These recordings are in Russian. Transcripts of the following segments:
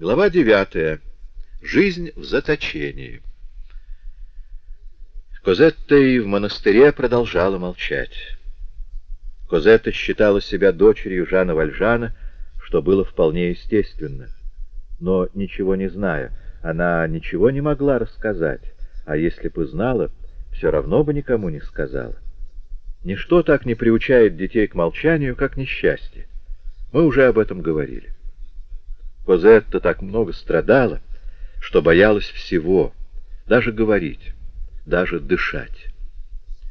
Глава девятая. Жизнь в заточении. Козетта и в монастыре продолжала молчать. Козетта считала себя дочерью Жана Вальжана, что было вполне естественно. Но, ничего не зная, она ничего не могла рассказать, а если бы знала, все равно бы никому не сказала. Ничто так не приучает детей к молчанию, как несчастье. Мы уже об этом говорили. Козетта так много страдала, что боялась всего, даже говорить, даже дышать.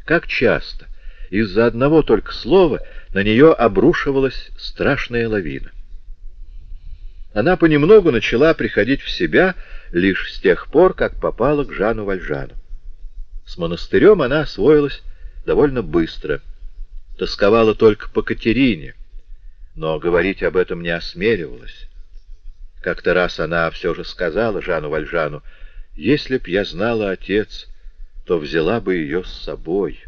Как часто из-за одного только слова на нее обрушивалась страшная лавина. Она понемногу начала приходить в себя лишь с тех пор, как попала к Жану Вальжану. С монастырем она освоилась довольно быстро. Тосковала только по Катерине, но говорить об этом не осмеливалась. Как-то раз она все же сказала Жану Вальжану, «Если б я знала, отец, то взяла бы ее с собой».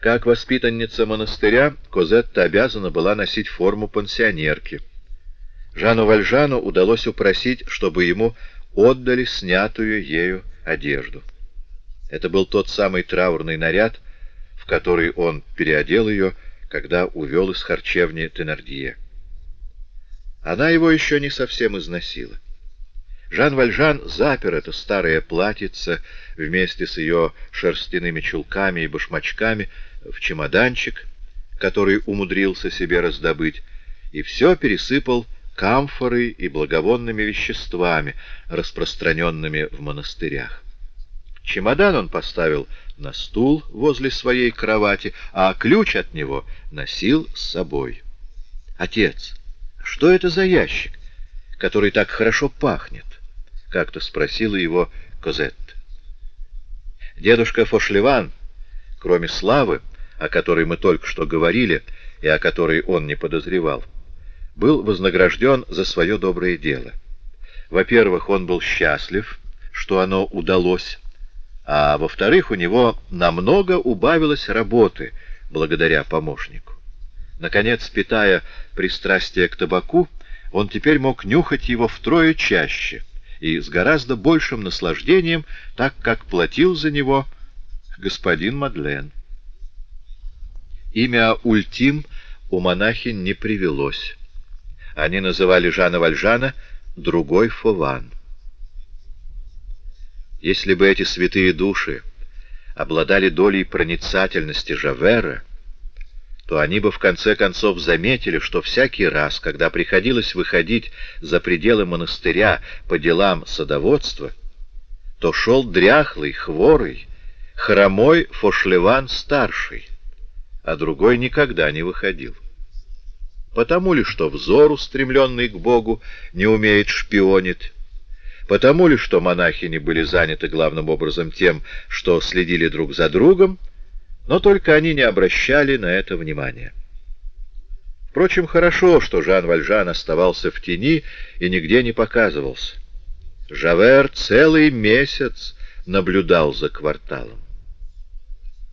Как воспитанница монастыря, Козетта обязана была носить форму пансионерки. Жану Вальжану удалось упросить, чтобы ему отдали снятую ею одежду. Это был тот самый траурный наряд, в который он переодел ее, когда увел из харчевни Тенардье. Она его еще не совсем износила. Жан Вальжан запер это старое платьице вместе с ее шерстяными чулками и башмачками в чемоданчик, который умудрился себе раздобыть, и все пересыпал камфорой и благовонными веществами, распространенными в монастырях. Чемодан он поставил на стул возле своей кровати, а ключ от него носил с собой. «Отец!» «Что это за ящик, который так хорошо пахнет?» — как-то спросила его Козетта. Дедушка Фошлеван, кроме славы, о которой мы только что говорили и о которой он не подозревал, был вознагражден за свое доброе дело. Во-первых, он был счастлив, что оно удалось, а во-вторых, у него намного убавилось работы благодаря помощнику. Наконец, питая пристрастие к табаку, он теперь мог нюхать его втрое чаще и с гораздо большим наслаждением, так как платил за него господин Мадлен. Имя Ультим у монахинь не привелось. Они называли Жана Вальжана другой Фован. Если бы эти святые души обладали долей проницательности Жавера, то они бы в конце концов заметили, что всякий раз, когда приходилось выходить за пределы монастыря по делам садоводства, то шел дряхлый, хворый, хромой Фошлеван-старший, а другой никогда не выходил. Потому ли, что взор, устремленный к Богу, не умеет шпионить, потому ли, что монахини были заняты главным образом тем, что следили друг за другом, но только они не обращали на это внимания. Впрочем, хорошо, что Жан Вальжан оставался в тени и нигде не показывался. Жавер целый месяц наблюдал за кварталом.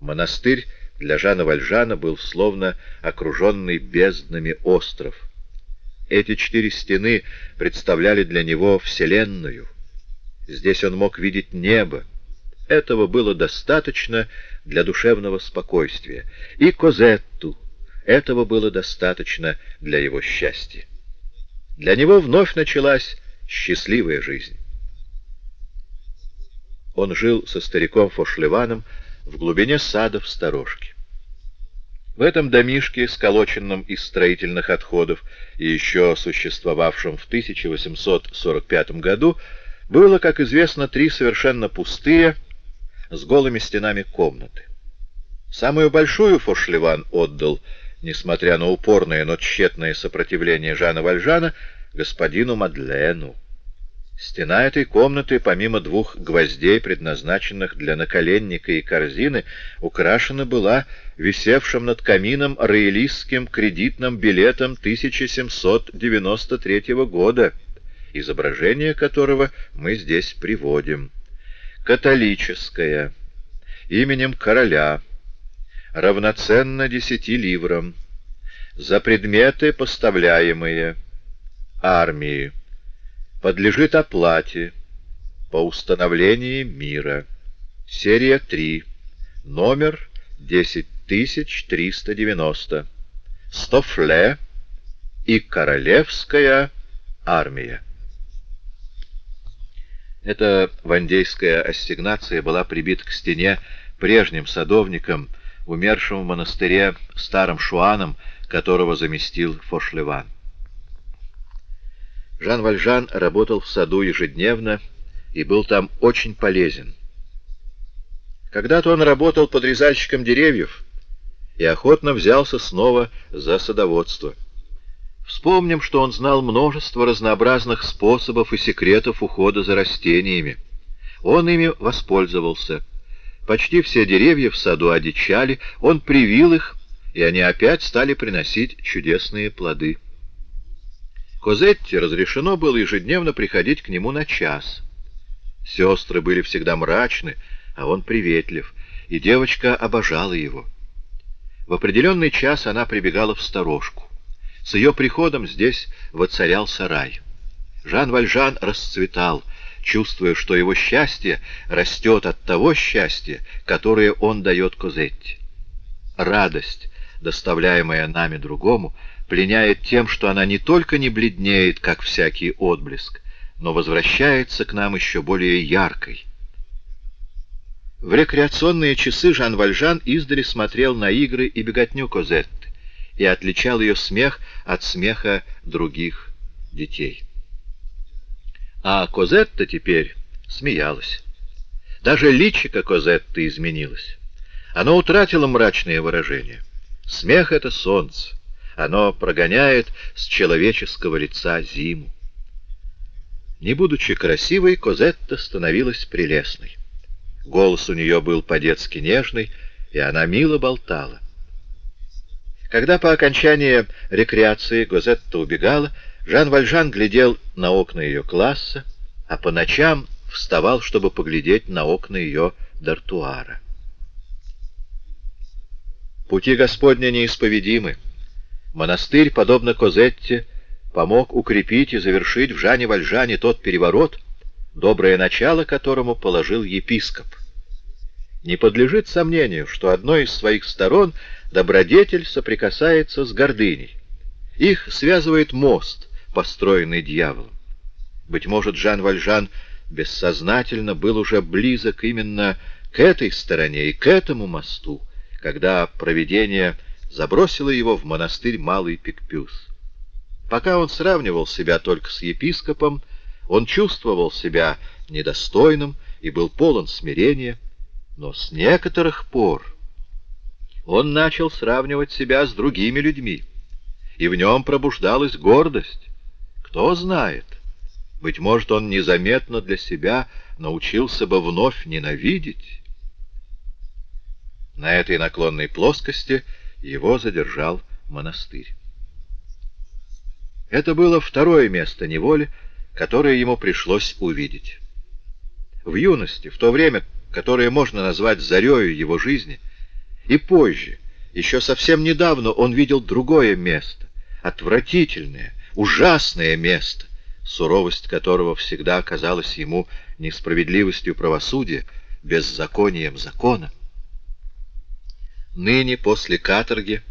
Монастырь для Жана Вальжана был словно окруженный безднами остров. Эти четыре стены представляли для него Вселенную. Здесь он мог видеть небо, этого было достаточно для душевного спокойствия, и Козетту этого было достаточно для его счастья. Для него вновь началась счастливая жизнь. Он жил со стариком Фошлеваном в глубине сада в сторожке. В этом домишке, сколоченном из строительных отходов и еще существовавшем в 1845 году, было, как известно, три совершенно пустые, с голыми стенами комнаты. Самую большую Фошлеван отдал, несмотря на упорное, но тщетное сопротивление Жана Вальжана, господину Мадлену. Стена этой комнаты, помимо двух гвоздей, предназначенных для наколенника и корзины, украшена была висевшим над камином роялистским кредитным билетом 1793 года, изображение которого мы здесь приводим католическая, именем короля, равноценно десяти ливрам, за предметы поставляемые, армии подлежит оплате по установлении мира. Серия 3. Номер 10390. Стофле и Королевская армия. Эта вандейская ассигнация была прибита к стене прежним садовником, умершим в монастыре старым Шуаном, которого заместил Фошлеван. Жан Вальжан работал в саду ежедневно и был там очень полезен. Когда-то он работал подрезальщиком деревьев и охотно взялся снова за садоводство. Вспомним, что он знал множество разнообразных способов и секретов ухода за растениями. Он ими воспользовался. Почти все деревья в саду одичали, он привил их, и они опять стали приносить чудесные плоды. Козетте разрешено было ежедневно приходить к нему на час. Сестры были всегда мрачны, а он приветлив, и девочка обожала его. В определенный час она прибегала в сторожку. С ее приходом здесь воцарялся рай. Жан Вальжан расцветал, чувствуя, что его счастье растет от того счастья, которое он дает Козетте. Радость, доставляемая нами другому, пленяет тем, что она не только не бледнеет, как всякий отблеск, но возвращается к нам еще более яркой. В рекреационные часы Жан Вальжан издали смотрел на игры и беготню Козетты и отличал ее смех от смеха других детей. А Козетта теперь смеялась. Даже личико Козетты изменилось. Оно утратило мрачное выражение. Смех — это солнце. Оно прогоняет с человеческого лица зиму. Не будучи красивой, Козетта становилась прелестной. Голос у нее был по-детски нежный, и она мило болтала. Когда по окончании рекреации Гозетта убегала, Жан Вальжан глядел на окна ее класса, а по ночам вставал, чтобы поглядеть на окна ее дартуара. Пути Господня неисповедимы. Монастырь, подобно Козетте, помог укрепить и завершить в Жане Вальжане тот переворот, доброе начало которому положил епископ. Не подлежит сомнению, что одной из своих сторон добродетель соприкасается с гордыней. Их связывает мост, построенный дьяволом. Быть может, Жан Вальжан бессознательно был уже близок именно к этой стороне и к этому мосту, когда провидение забросило его в монастырь Малый Пикпюс. Пока он сравнивал себя только с епископом, он чувствовал себя недостойным и был полон смирения, но с некоторых пор он начал сравнивать себя с другими людьми, и в нем пробуждалась гордость. Кто знает, быть может, он незаметно для себя научился бы вновь ненавидеть. На этой наклонной плоскости его задержал монастырь. Это было второе место неволи, которое ему пришлось увидеть. В юности, в то время, которое можно назвать зарею его жизни, и позже, еще совсем недавно он видел другое место, отвратительное, ужасное место, суровость которого всегда казалась ему несправедливостью правосудия, беззаконием закона. Ныне, после каторги,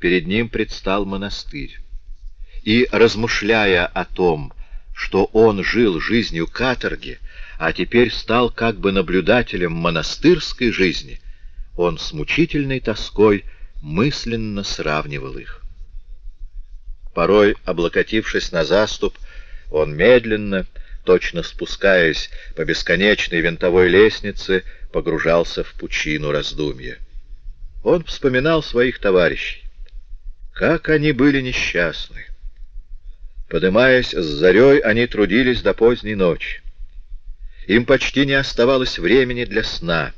перед ним предстал монастырь. И, размышляя о том, что он жил жизнью каторги, а теперь стал как бы наблюдателем монастырской жизни, он с мучительной тоской мысленно сравнивал их. Порой, облокотившись на заступ, он медленно, точно спускаясь по бесконечной винтовой лестнице, погружался в пучину раздумья. Он вспоминал своих товарищей. Как они были несчастны! Подымаясь с зарей, они трудились до поздней ночи. Им почти не оставалось времени для сна.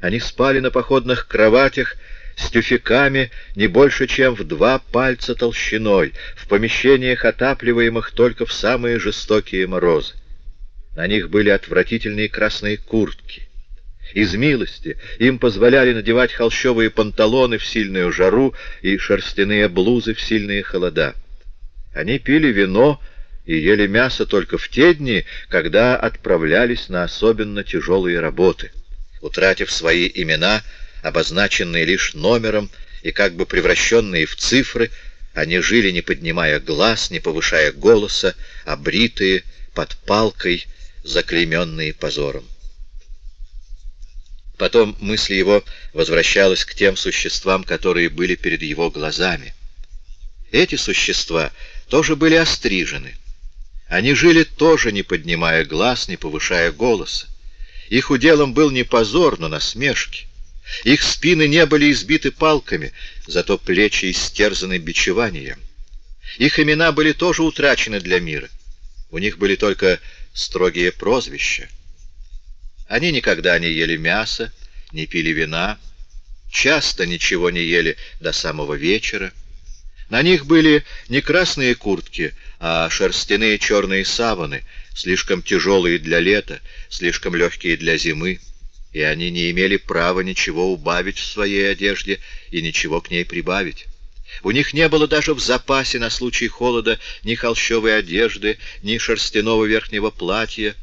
Они спали на походных кроватях с тюфяками не больше, чем в два пальца толщиной, в помещениях, отапливаемых только в самые жестокие морозы. На них были отвратительные красные куртки. Из милости им позволяли надевать холщовые панталоны в сильную жару и шерстяные блузы в сильные холода. Они пили вино и ели мясо только в те дни, когда отправлялись на особенно тяжелые работы. Утратив свои имена, обозначенные лишь номером и как бы превращенные в цифры, они жили, не поднимая глаз, не повышая голоса, обритые, под палкой, заклейменные позором. Потом мысль его возвращалась к тем существам, которые были перед его глазами. Эти существа тоже были острижены. Они жили тоже, не поднимая глаз, не повышая голоса. Их уделом был не позор, но насмешки. Их спины не были избиты палками, зато плечи истерзаны бичеванием. Их имена были тоже утрачены для мира. У них были только строгие прозвища. Они никогда не ели мясо, не пили вина, часто ничего не ели до самого вечера. На них были не красные куртки, а шерстяные черные саваны, слишком тяжелые для лета, слишком легкие для зимы, и они не имели права ничего убавить в своей одежде и ничего к ней прибавить. У них не было даже в запасе на случай холода ни холщовой одежды, ни шерстяного верхнего платья.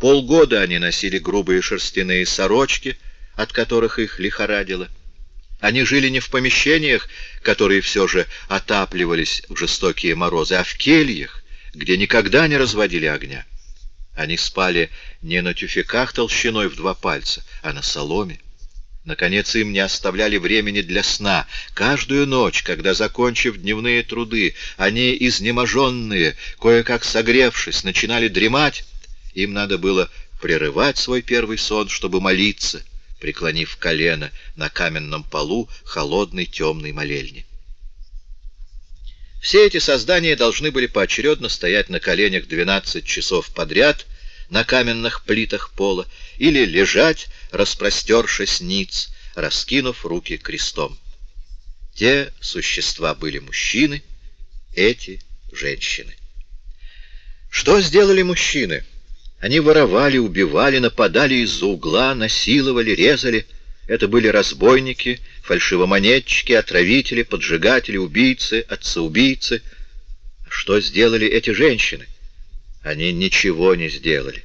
Полгода они носили грубые шерстяные сорочки, от которых их лихорадило. Они жили не в помещениях, которые все же отапливались в жестокие морозы, а в кельях, где никогда не разводили огня. Они спали не на тюфяках толщиной в два пальца, а на соломе. Наконец им не оставляли времени для сна. Каждую ночь, когда, закончив дневные труды, они, изнеможенные, кое-как согревшись, начинали дремать, им надо было прерывать свой первый сон, чтобы молиться, преклонив колено на каменном полу холодной темной молельни. Все эти создания должны были поочередно стоять на коленях 12 часов подряд на каменных плитах пола или лежать, распростершись ниц, раскинув руки крестом. Те существа были мужчины, эти — женщины. Что сделали мужчины? Они воровали, убивали, нападали из-за угла, насиловали, резали. Это были разбойники, фальшивомонетчики, отравители, поджигатели, убийцы, отцеубийцы. Что сделали эти женщины? Они ничего не сделали.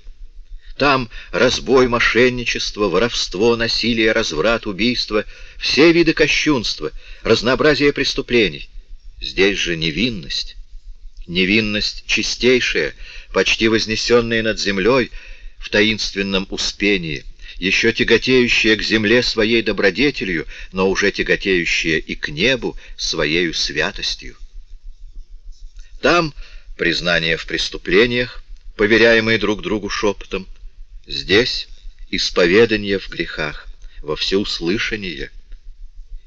Там разбой, мошенничество, воровство, насилие, разврат, убийство, все виды кощунства, разнообразие преступлений. Здесь же невинность. Невинность чистейшая, почти вознесенная над землей в таинственном успении, еще тяготеющая к земле своей добродетелью, но уже тяготеющая и к небу своею святостью. Там признание в преступлениях, поверяемые друг другу шепотом, здесь исповедание в грехах, во всеуслышание.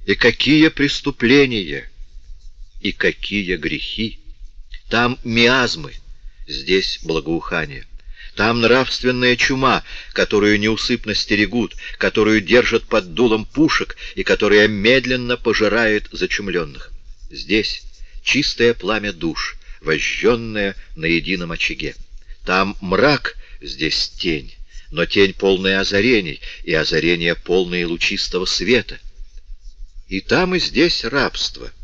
И какие преступления, и какие грехи! Там миазмы, здесь благоухание. Там нравственная чума, которую неусыпно стерегут, которую держат под дулом пушек и которая медленно пожирает зачумленных. Здесь чистое пламя душ, вожженное на едином очаге. Там мрак, здесь тень, но тень полная озарений, и озарение полное лучистого света. И там и здесь рабство —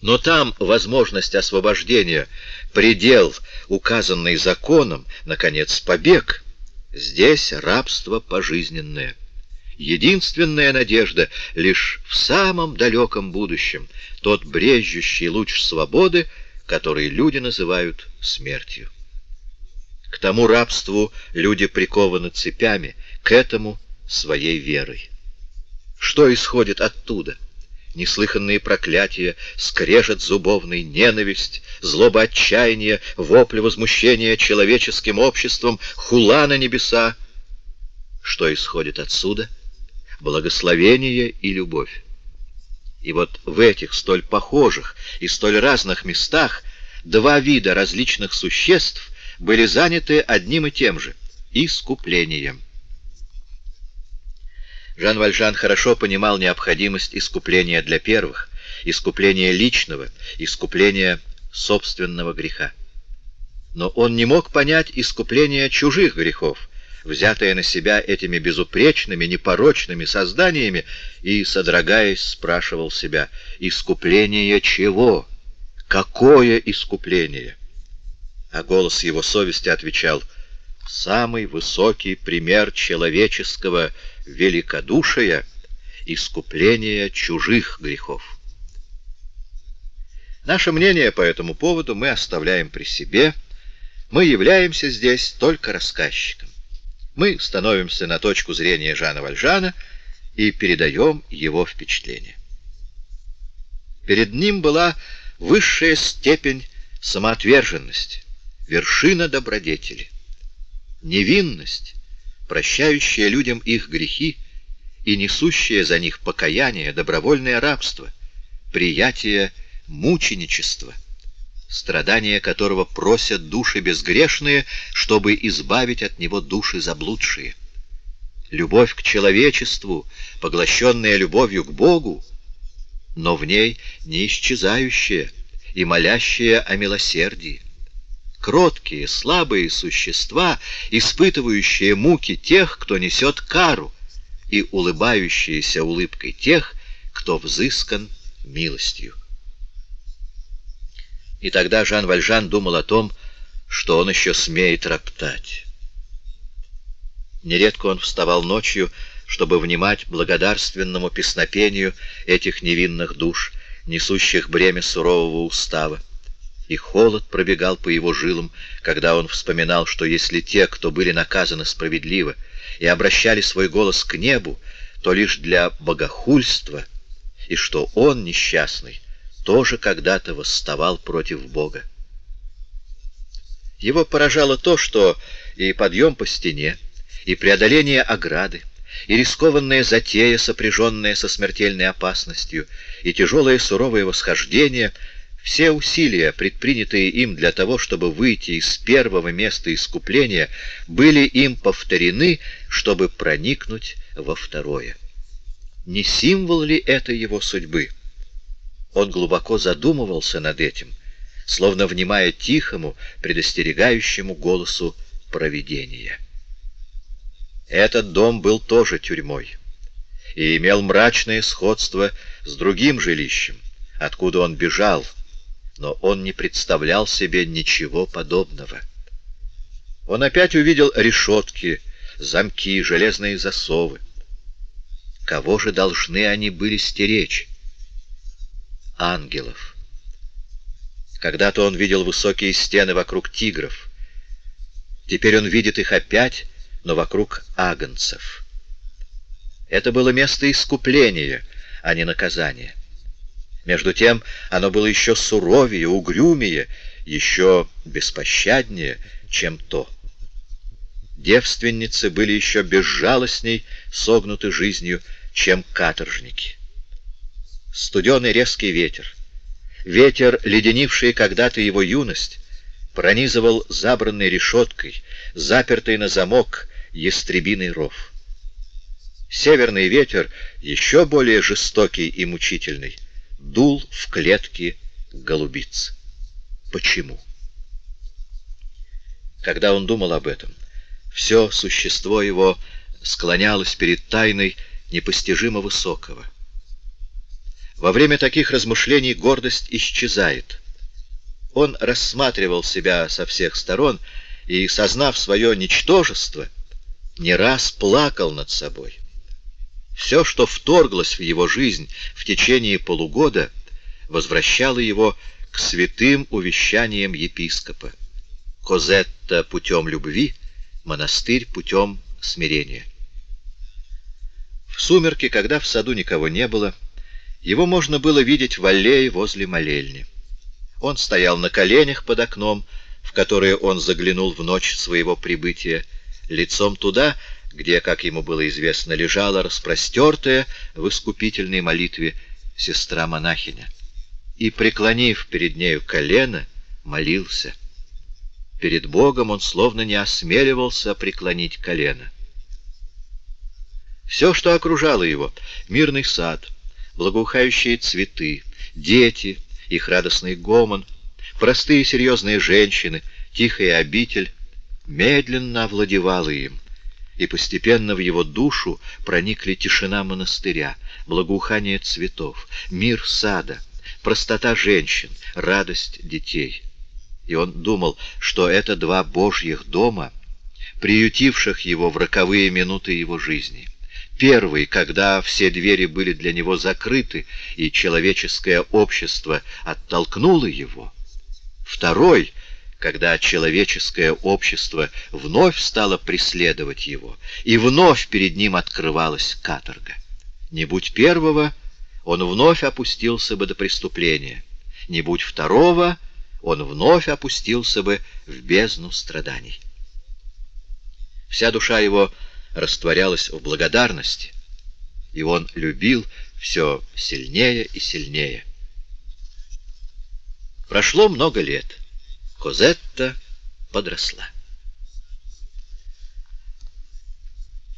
но там возможность освобождения, предел, указанный законом, наконец, побег. Здесь рабство пожизненное. Единственная надежда лишь в самом далеком будущем, тот брежущий луч свободы, который люди называют смертью. К тому рабству люди прикованы цепями, к этому своей верой. Что исходит оттуда? Неслыханные проклятия, скрежет зубовный, ненависть, злоба отчаяния, вопли возмущения человеческим обществом, хула на небеса. Что исходит отсюда? Благословение и любовь. И вот в этих столь похожих и столь разных местах два вида различных существ были заняты одним и тем же — искуплением. Жан Вальжан хорошо понимал необходимость искупления для первых, искупления личного, искупления собственного греха. Но он не мог понять искупления чужих грехов, взятое на себя этими безупречными, непорочными созданиями, и, содрогаясь, спрашивал себя, искупление чего? Какое искупление! А голос его совести отвечал, самый высокий пример человеческого великодушия — искупление чужих грехов. Наше мнение по этому поводу мы оставляем при себе. Мы являемся здесь только рассказчиком. Мы становимся на точку зрения Жана Вальжана и передаем его впечатление. Перед ним была высшая степень самоотверженности, вершина добродетели, невинность, прощающая людям их грехи и несущая за них покаяние, добровольное рабство, приятие мученичество, страдания которого просят души безгрешные, чтобы избавить от него души заблудшие. Любовь к человечеству, поглощенная любовью к Богу, но в ней не исчезающая и молящая о милосердии. Кроткие, слабые существа, испытывающие муки тех, кто несет кару, и улыбающиеся улыбкой тех, кто взыскан милостью. И тогда Жан Вальжан думал о том, что он еще смеет роптать. Нередко он вставал ночью, чтобы внимать благодарственному песнопению этих невинных душ, несущих бремя сурового устава. И холод пробегал по его жилам, когда он вспоминал, что если те, кто были наказаны справедливо и обращали свой голос к небу, то лишь для богохульства, и что он, несчастный, тоже когда-то восставал против Бога. Его поражало то, что и подъем по стене, и преодоление ограды, и рискованная затея, сопряженная со смертельной опасностью, и тяжелое суровое восхождение — все усилия, предпринятые им для того, чтобы выйти из первого места искупления, были им повторены, чтобы проникнуть во второе. Не символ ли это его судьбы? Он глубоко задумывался над этим, словно внимая тихому, предостерегающему голосу провидения. Этот дом был тоже тюрьмой и имел мрачное сходство с другим жилищем, откуда он бежал, но он не представлял себе ничего подобного. Он опять увидел решетки, замки, железные засовы. Кого же должны они были стеречь? ангелов. Когда-то он видел высокие стены вокруг тигров. Теперь он видит их опять, но вокруг агнцев. Это было место искупления, а не наказания. Между тем оно было еще суровее, угрюмее, еще беспощаднее, чем то. Девственницы были еще безжалостней, согнуты жизнью, чем каторжники студеный резкий ветер. Ветер, леденивший когда-то его юность, пронизывал забранной решеткой, запертый на замок ястребиный ров. Северный ветер, еще более жестокий и мучительный, дул в клетки голубиц. Почему? Когда он думал об этом, все существо его склонялось перед тайной непостижимо высокого — во время таких размышлений гордость исчезает. Он рассматривал себя со всех сторон и, сознав свое ничтожество, не раз плакал над собой. Все, что вторглось в его жизнь в течение полугода, возвращало его к святым увещаниям епископа. Козетта путем любви, монастырь путем смирения. В сумерки, когда в саду никого не было, его можно было видеть в аллее возле молельни. Он стоял на коленях под окном, в которое он заглянул в ночь своего прибытия, лицом туда, где, как ему было известно, лежала распростертая в искупительной молитве сестра-монахиня. И, преклонив перед нею колено, молился. Перед Богом он словно не осмеливался преклонить колено. Все, что окружало его — мирный сад — благоухающие цветы, дети, их радостный гомон, простые серьезные женщины, тихая обитель, медленно овладевала им, и постепенно в его душу проникли тишина монастыря, благоухание цветов, мир сада, простота женщин, радость детей. И он думал, что это два божьих дома, приютивших его в роковые минуты его жизни. Первый, когда все двери были для него закрыты, и человеческое общество оттолкнуло его. Второй, когда человеческое общество вновь стало преследовать его, и вновь перед ним открывалась каторга. Не будь первого, он вновь опустился бы до преступления. Не будь второго, он вновь опустился бы в бездну страданий. Вся душа его растворялась в благодарности, и он любил все сильнее и сильнее. Прошло много лет. Козетта подросла.